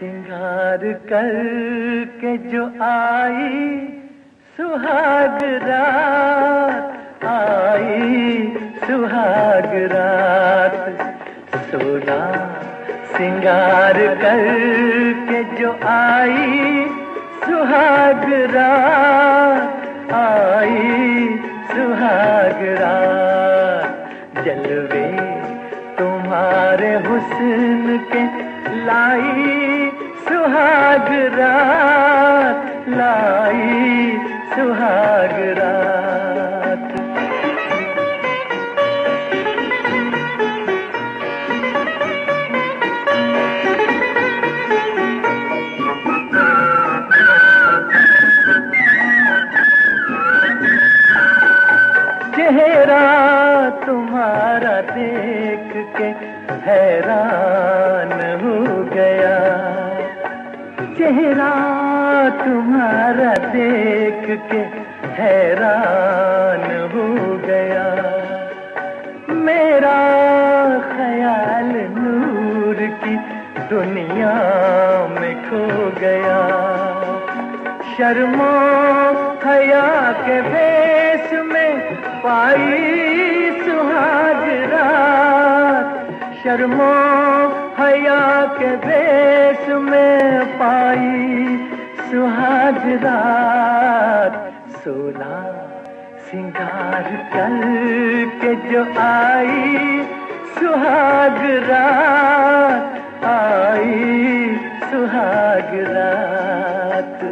سنگار کر کے جو آئی سہاگ رات، آئی سہاگ رات۔ سونا سنگار کر کے جو آئی سہاگ رات، آئی سہاگ رات۔ جلوے تمہارے حسن کے لائی سہاگ رات لائی سہاگ رات۔ چہرہ تمہارا دیکھ کے حیران ہو گیا۔ چہرہ تمہارا دیکھ کے حیران ہو گیا۔ میرا خیال نور کی دنیا میں کھو گیا۔ شرمو حیا کے بیس میں پائی سہاگ رات شرمو حیا کے بیس میں پائی سہاگ رات سونا سنگار کر کے جو آئی سہاگ رات آئی سہاگ رات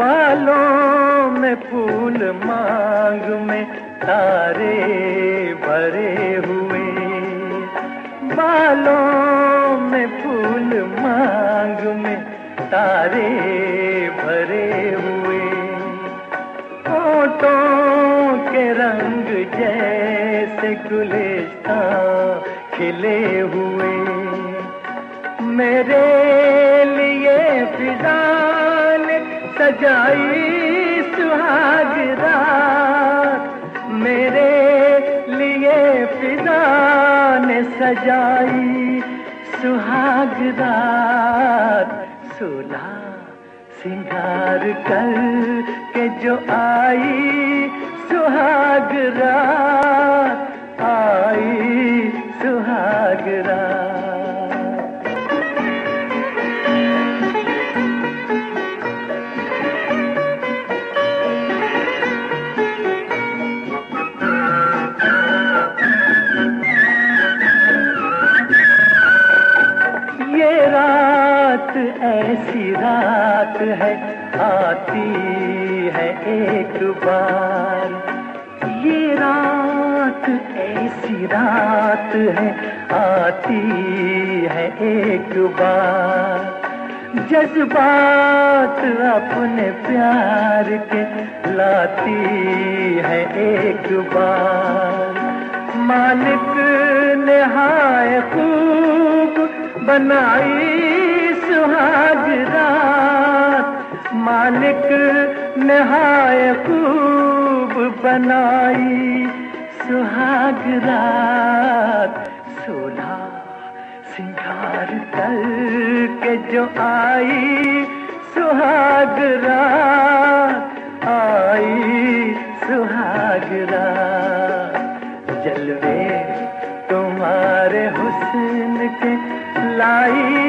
بالوں میں پھول مانگ میں تارے بھرے ہوئے۔ بالوں میں پھول مانگ میں تارے بھرے ہوئے۔ ہوٹوں کے رنگ جیسے گلستان کھلے ہوئے۔ میرے سجائی سہاگ رات، میرے لیے فضا نے سجائی۔ سہاگ رات، سولا سنگار کر کے جو آئی۔ سہاگ رات رات ایسی رات ہے، آتی ہے ایک بار۔ یہ رات ایسی رات ہے، آتی ہے ایک بار۔ جذبات اپنے پیار کے لاتی ہے ایک بار۔ مالک نہائے خوب بنائی سہاگ رات مالک نہائے خوب بنائی، سہاگ رات سولہ سنگار کر کے جو آئی، سہاگ رات، آئی سہاگ رات۔ جلوے تمہارے حسن کے لائی